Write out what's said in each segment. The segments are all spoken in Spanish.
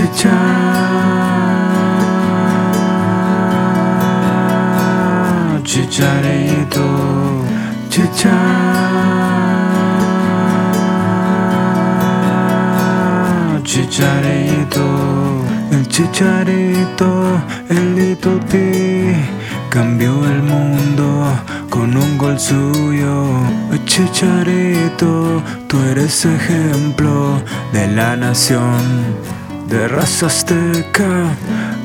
Chicha, chicharito, chicha. Chicharito, el chicharito, el P cambió el mundo con un gol suyo. Chicharito, tú eres ejemplo de la nación de raza azteca.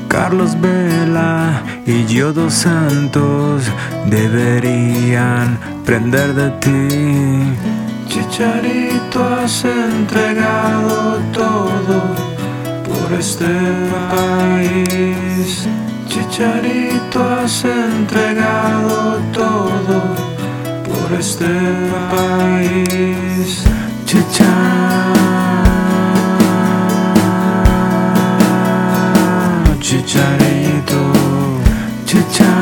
Carlos Vela y yo dos santos deberían prender de ti. Chicharito has entregado todo por este país. Chicharito has entregado todo por este país. Chicha, chicharito, chicha.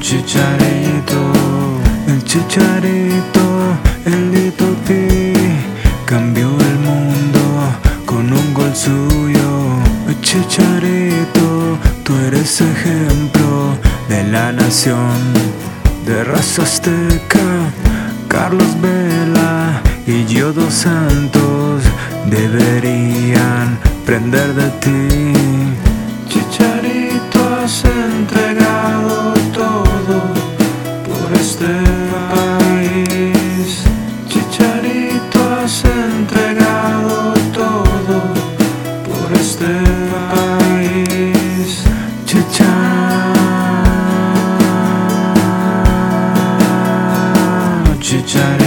Chicharito, el chicharito, el Little P cambió el mundo con un gol suyo. Chicharito, tú eres ejemplo de la nación de raza azteca. Carlos Vela y yo dos santos deberían prender de ti. Chicharito, has entregado todo por este país. Chicharito, has entregado todo por este país. Chicharito. Chicharito.